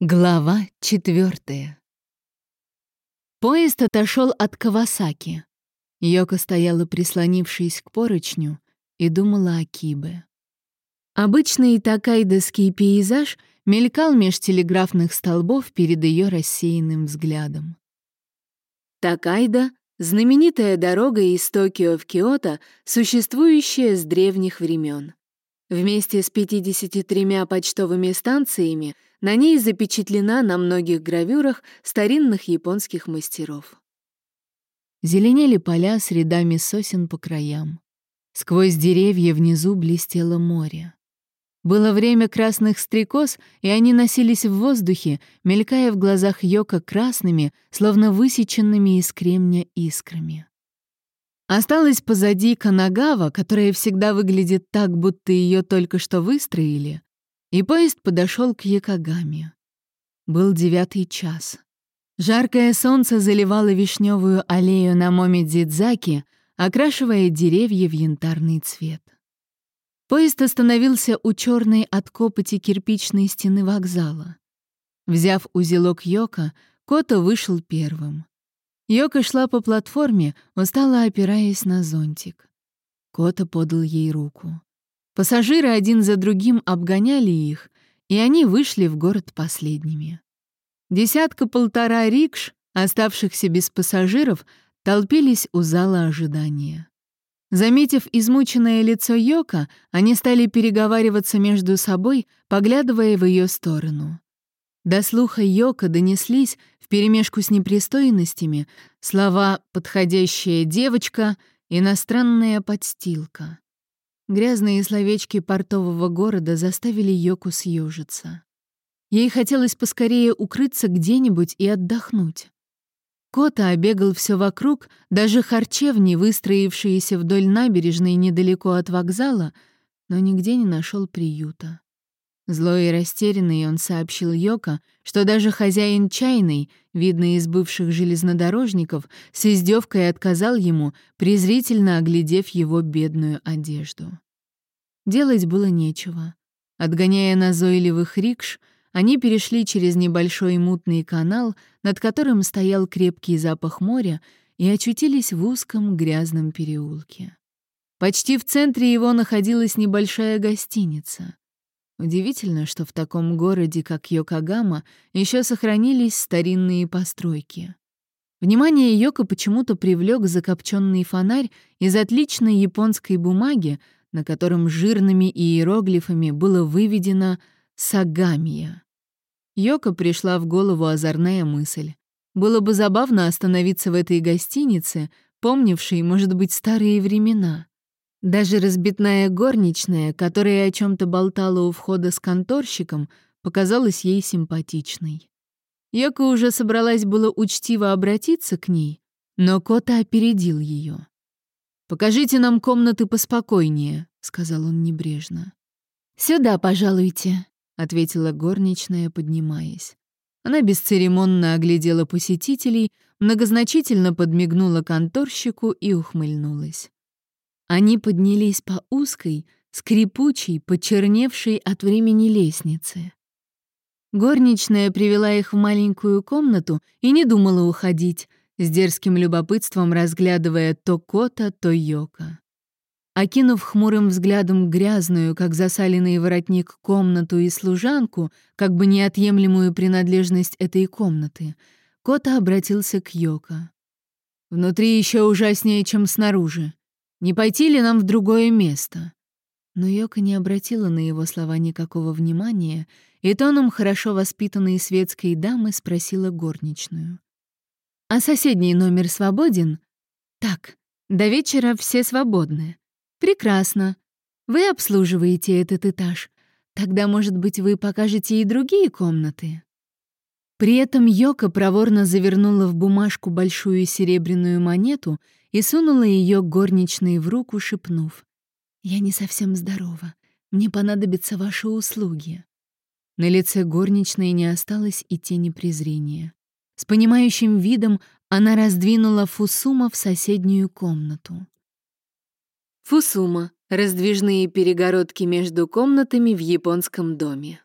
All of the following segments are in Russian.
Глава четвертая. Поезд отошел от Кавасаки. Йока стояла, прислонившись к поручню, и думала о Кибе. Обычный такайдовский пейзаж мелькал меж телеграфных столбов перед ее рассеянным взглядом. Такайда — знаменитая дорога из Токио в Киото, существующая с древних времен. Вместе с 53 почтовыми станциями — на ней запечатлена на многих гравюрах старинных японских мастеров. Зеленели поля с рядами сосен по краям. Сквозь деревья внизу блестело море. Было время красных стрекоз, и они носились в воздухе, мелькая в глазах Йока красными, словно высеченными из кремня искрами. Осталась позади Канагава, которая всегда выглядит так, будто ее только что выстроили, и поезд подошел к Якогаме. Был девятый час. Жаркое солнце заливало вишневую аллею на Момидзидзаки, окрашивая деревья в янтарный цвет. Поезд остановился у черной от копоти кирпичной стены вокзала. Взяв узелок Йока, Кото вышел первым. Йока шла по платформе, устало опираясь на зонтик. Кота подал ей руку. Пассажиры один за другим обгоняли их, и они вышли в город последними. Десятка-полтора рикш, оставшихся без пассажиров, толпились у зала ожидания. Заметив измученное лицо Йока, они стали переговариваться между собой, поглядывая в ее сторону. До слуха Йока донеслись, вперемешку с непристойностями, слова «подходящая девочка», «иностранная подстилка». Грязные словечки портового города заставили Йоку съежиться. Ей хотелось поскорее укрыться где-нибудь и отдохнуть. Кота обегал все вокруг, даже харчевни, выстроившиеся вдоль набережной недалеко от вокзала, но нигде не нашел приюта. Злой и растерянный он сообщил Йока, что даже хозяин чайной, видный из бывших железнодорожников, с издевкой отказал ему, презрительно оглядев его бедную одежду. Делать было нечего. Отгоняя назойливых рикш, они перешли через небольшой мутный канал, над которым стоял крепкий запах моря, и очутились в узком грязном переулке. Почти в центре его находилась небольшая гостиница. Удивительно, что в таком городе, как Йокогама, еще сохранились старинные постройки. Внимание Йока почему-то привлек закопченный фонарь из отличной японской бумаги, на котором жирными иероглифами было выведено «Сагамия». Йока пришла в голову озорная мысль. Было бы забавно остановиться в этой гостинице, помнившей, может быть, старые времена. Даже разбитная горничная, которая о чем то болтала у входа с конторщиком, показалась ей симпатичной. Йока уже собралась было учтиво обратиться к ней, но Кота опередил ее. «Покажите нам комнаты поспокойнее», — сказал он небрежно. «Сюда, пожалуйте», — ответила горничная, поднимаясь. Она бесцеремонно оглядела посетителей, многозначительно подмигнула конторщику и ухмыльнулась. Они поднялись по узкой, скрипучей, почерневшей от времени лестнице. Горничная привела их в маленькую комнату и не думала уходить, с дерзким любопытством разглядывая то кота, то йока. Окинув хмурым взглядом грязную, как засаленный воротник, комнату и служанку, как бы неотъемлемую принадлежность этой комнаты, Кота обратился к Йока. «Внутри еще ужаснее, чем снаружи. Не пойти ли нам в другое место?» Но Йока не обратила на его слова никакого внимания и тоном хорошо воспитанной светской дамы спросила горничную. «А соседний номер свободен?» «Так, до вечера все свободны. Прекрасно. Вы обслуживаете этот этаж. Тогда, может быть, вы покажете и другие комнаты?» При этом Йока проворно завернула в бумажку большую серебряную монету и сунула ее горничной в руку, шепнув. «Я не совсем здорова. Мне понадобятся ваши услуги». На лице горничной не осталось и тени презрения. С понимающим видом она раздвинула Фусума в соседнюю комнату. Фусума — раздвижные перегородки между комнатами в японском доме.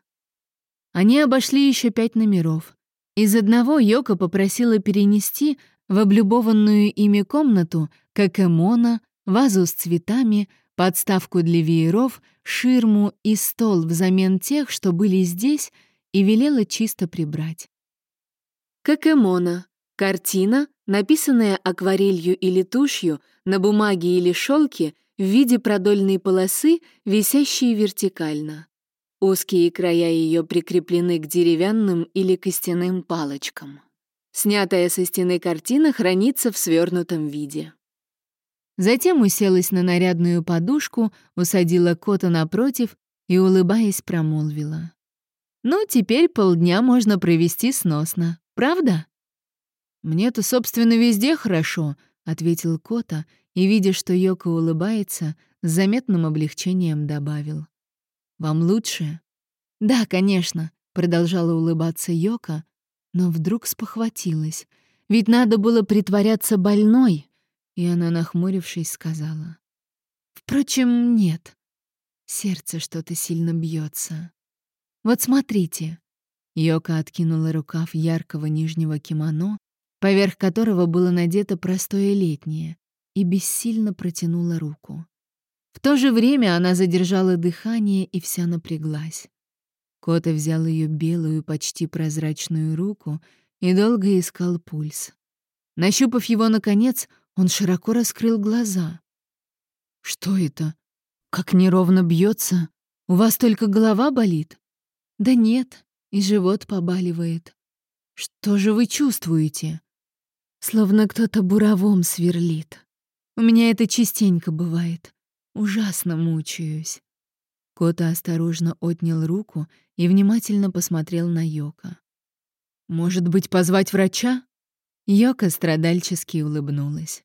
Они обошли еще пять номеров. Из одного Йока попросила перенести в облюбованную ими комнату какемона, вазу с цветами, подставку для вееров, ширму и стол взамен тех, что были здесь, и велела чисто прибрать. Какемона — картина, написанная акварелью или тушью на бумаге или шелке в виде продольной полосы, висящей вертикально. Узкие края ее прикреплены к деревянным или костяным палочкам. Снятая со стены картина хранится в свернутом виде. Затем уселась на нарядную подушку, усадила кота напротив и, улыбаясь, промолвила. «Ну, теперь полдня можно провести сносно, правда?» «Мне-то, собственно, везде хорошо», — ответил Кота, и, видя, что Йока улыбается, с заметным облегчением добавил. «Вам лучше?» «Да, конечно», — продолжала улыбаться Йока, но вдруг спохватилась. «Ведь надо было притворяться больной», и она, нахмурившись, сказала. «Впрочем, нет. Сердце что-то сильно бьется. Вот смотрите». Йока откинула рукав яркого нижнего кимоно, поверх которого было надето простое летнее, и бессильно протянула руку. В то же время она задержала дыхание и вся напряглась. Кота взял ее белую, почти прозрачную руку и долго искал пульс. Нащупав его, наконец, он широко раскрыл глаза. «Что это? Как неровно бьется? У вас только голова болит?» «Да нет, и живот побаливает». «Что же вы чувствуете?» «Словно кто-то буровом сверлит. У меня это частенько бывает. Ужасно мучаюсь». Кота осторожно отнял руку и внимательно посмотрел на Йока. «Может быть, позвать врача?» Йока страдальчески улыбнулась.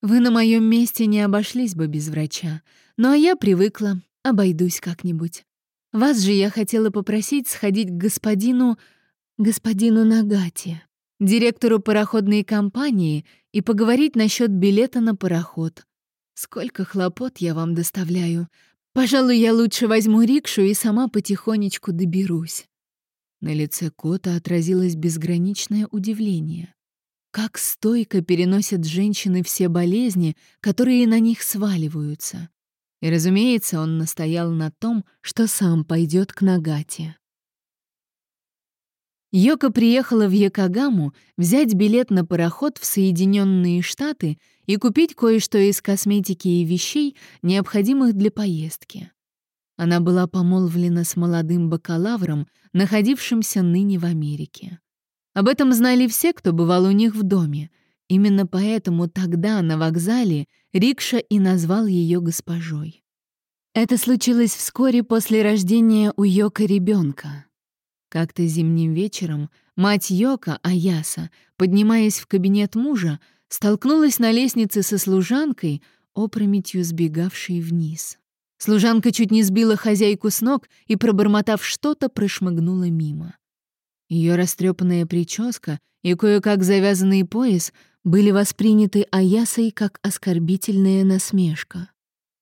«Вы на моем месте не обошлись бы без врача, но я привыкла, обойдусь как-нибудь. Вас же я хотела попросить сходить к господину... господину Нагати, директору пароходной компании, и поговорить насчет билета на пароход. Сколько хлопот я вам доставляю. Пожалуй, я лучше возьму рикшу и сама потихонечку доберусь». На лице кота отразилось безграничное удивление. Как стойко переносят женщины все болезни, которые на них сваливаются. И, разумеется, он настоял на том, что сам пойдет к Нагате. Йока приехала в Якогаму взять билет на пароход в Соединенные Штаты и купить кое-что из косметики и вещей, необходимых для поездки. Она была помолвлена с молодым бакалавром, находившимся ныне в Америке. Об этом знали все, кто бывал у них в доме. Именно поэтому тогда на вокзале Рикша и назвал ее госпожой. Это случилось вскоре после рождения у Йока ребенка. Как-то зимним вечером мать Йока, Аяса, поднимаясь в кабинет мужа, столкнулась на лестнице со служанкой, опрометью сбегавшей вниз. Служанка чуть не сбила хозяйку с ног и, пробормотав что-то, прошмыгнула мимо. Ее растрепанная прическа и кое-как завязанный пояс были восприняты Аясой как оскорбительная насмешка.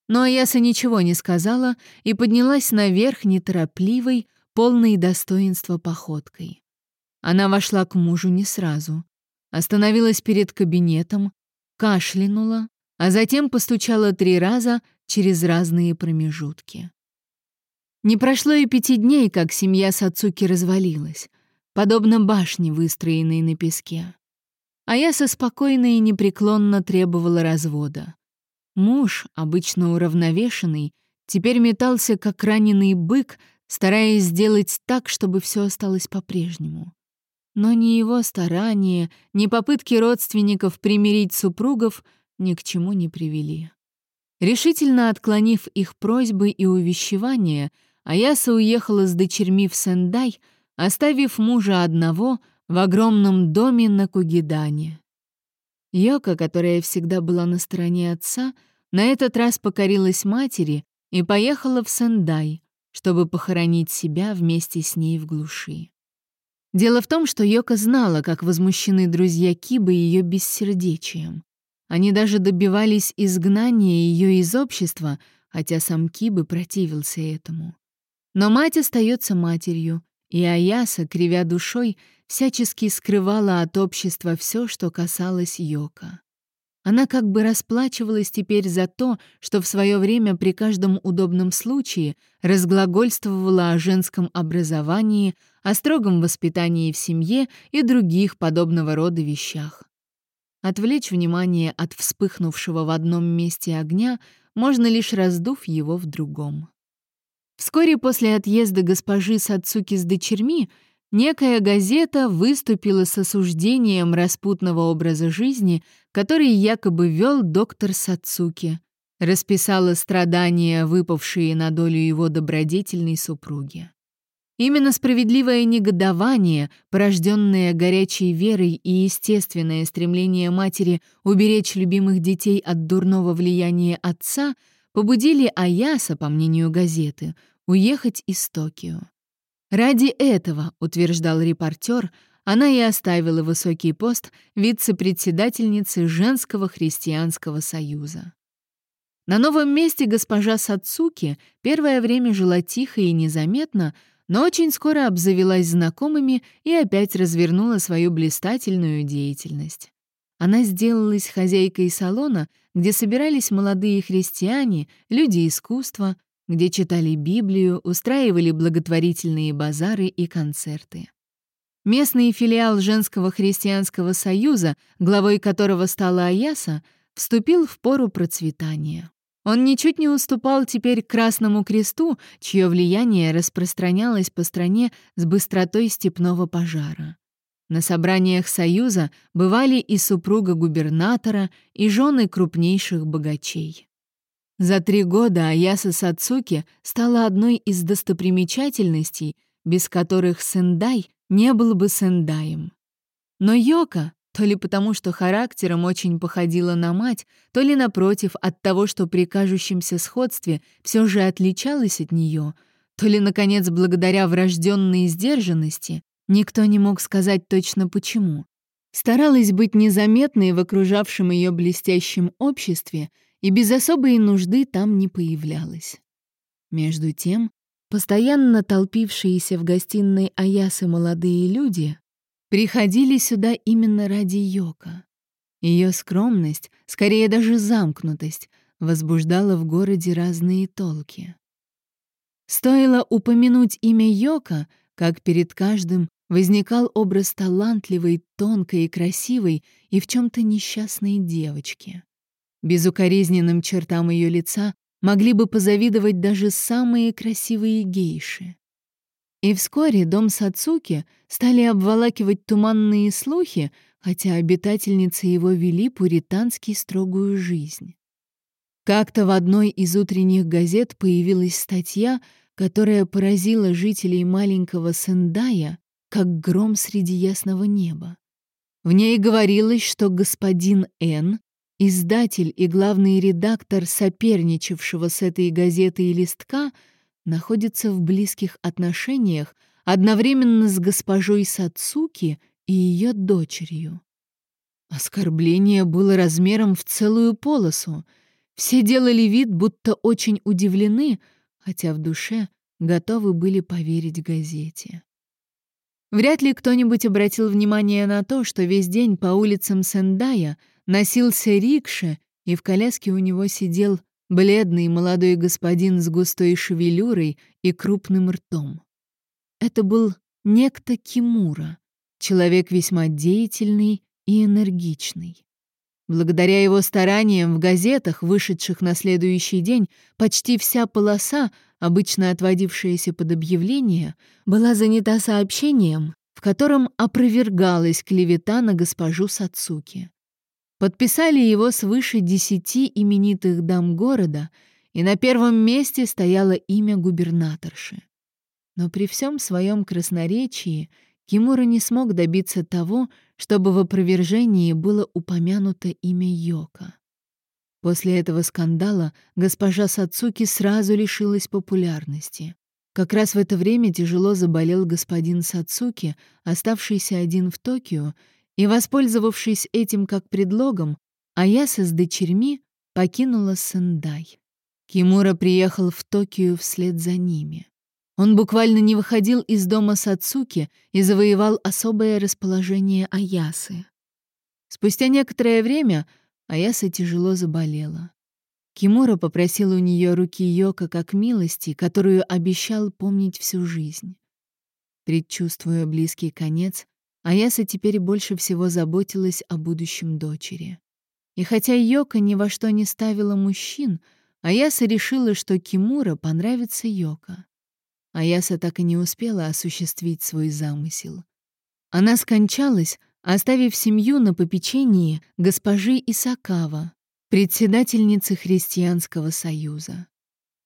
Но Аяса ничего не сказала и поднялась наверх неторопливой, полной достоинства походкой. Она вошла к мужу не сразу, остановилась перед кабинетом, кашлянула, а затем постучала три раза через разные промежутки. Не прошло и пяти дней, как семья Сацуки развалилась подобно башне, выстроенной на песке. А я со спокойно и непреклонно требовала развода. Муж, обычно уравновешенный, теперь метался, как раненый бык, стараясь сделать так, чтобы все осталось по-прежнему. Но ни его старания, ни попытки родственников примирить супругов ни к чему не привели. Решительно отклонив их просьбы и увещевания, Аяса уехала с дочерьми в Сендай, оставив мужа одного в огромном доме на Кугидане. Йока, которая всегда была на стороне отца, на этот раз покорилась матери и поехала в Сендай, чтобы похоронить себя вместе с ней в глуши. Дело в том, что Йока знала, как возмущены друзья Кибы ее бессердечием. Они даже добивались изгнания ее из общества, хотя сам Кибы противился этому. Но мать остается матерью, и Аяса, кривя душой, всячески скрывала от общества все, что касалось Йока. Она как бы расплачивалась теперь за то, что в свое время при каждом удобном случае разглагольствовала о женском образовании, о строгом воспитании в семье и других подобного рода вещах. Отвлечь внимание от вспыхнувшего в одном месте огня можно лишь раздув его в другом. Вскоре после отъезда госпожи Сацуки с дочерьми Некая газета выступила с осуждением распутного образа жизни, который якобы вел доктор Сацуки, расписала страдания, выпавшие на долю его добродетельной супруги. Именно справедливое негодование, порожденное горячей верой и естественное стремление матери уберечь любимых детей от дурного влияния отца, побудили Аяса, по мнению газеты, уехать из Токио. Ради этого, утверждал репортер, она и оставила высокий пост вице-председательницы Женского христианского союза. На новом месте госпожа Сацуки первое время жила тихо и незаметно, но очень скоро обзавелась знакомыми и опять развернула свою блистательную деятельность. Она сделалась хозяйкой салона, где собирались молодые христиане, люди искусства, где читали Библию, устраивали благотворительные базары и концерты. Местный филиал Женского христианского союза, главой которого стала Аяса, вступил в пору процветания. Он ничуть не уступал теперь Красному Кресту, чье влияние распространялось по стране с быстротой степного пожара. На собраниях Союза бывали и супруга губернатора, и жены крупнейших богачей. За три года Аяса Сацуки стала одной из достопримечательностей, без которых Сендай не был бы Сендаем. Но Йока, то ли потому, что характером очень походила на мать, то ли, напротив, от того, что при кажущемся сходстве все же отличалась от нее, то ли, наконец, благодаря врожденной сдержанности, никто не мог сказать точно почему. Старалась быть незаметной в окружавшем ее блестящем обществе — и без особой нужды там не появлялась. Между тем, постоянно толпившиеся в гостиной Аясы молодые люди приходили сюда именно ради Йока. Ее скромность, скорее даже замкнутость, возбуждала в городе разные толки. Стоило упомянуть имя Йока, как перед каждым возникал образ талантливой, тонкой и красивой и в чем то несчастной девочки. Безукоризненным чертам ее лица могли бы позавидовать даже самые красивые гейши. И вскоре дом Сацуки стали обволакивать туманные слухи, хотя обитательницы его вели пуритански строгую жизнь. Как-то в одной из утренних газет появилась статья, которая поразила жителей маленького Сендая, как гром среди ясного неба. В ней говорилось, что господин Н Издатель и главный редактор соперничавшего с этой газетой листка находится в близких отношениях одновременно с госпожой Сацуки и ее дочерью. Оскорбление было размером в целую полосу. Все делали вид, будто очень удивлены, хотя в душе готовы были поверить газете. Вряд ли кто-нибудь обратил внимание на то, что весь день по улицам Сендая — Носился рикша, и в коляске у него сидел бледный молодой господин с густой шевелюрой и крупным ртом. Это был некто Кимура, человек весьма деятельный и энергичный. Благодаря его стараниям в газетах, вышедших на следующий день, почти вся полоса, обычно отводившаяся под объявление, была занята сообщением, в котором опровергалась клевета на госпожу Сацуки. Подписали его свыше десяти именитых дам города, и на первом месте стояло имя губернаторши. Но при всем своем красноречии Кимура не смог добиться того, чтобы в опровержении было упомянуто имя Йока. После этого скандала госпожа Сацуки сразу лишилась популярности. Как раз в это время тяжело заболел господин Сацуки, оставшийся один в Токио, и, воспользовавшись этим как предлогом, Аяса с дочерьми покинула Сендай. Кимура приехал в Токио вслед за ними. Он буквально не выходил из дома Сацуки и завоевал особое расположение Аясы. Спустя некоторое время Аяса тяжело заболела. Кимура попросил у нее руки Йока как милости, которую обещал помнить всю жизнь. Предчувствуя близкий конец, Аяса теперь больше всего заботилась о будущем дочери. И хотя Йока ни во что не ставила мужчин, Аяса решила, что Кимура понравится Йока. Аяса так и не успела осуществить свой замысел. Она скончалась, оставив семью на попечении госпожи Исакава, председательницы Христианского союза.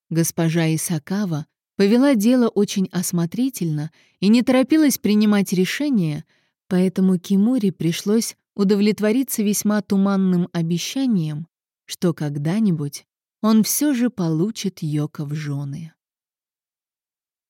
Госпожа Исакава повела дело очень осмотрительно и не торопилась принимать решения, поэтому Кимури пришлось удовлетвориться весьма туманным обещанием, что когда-нибудь он все же получит Йока в жены.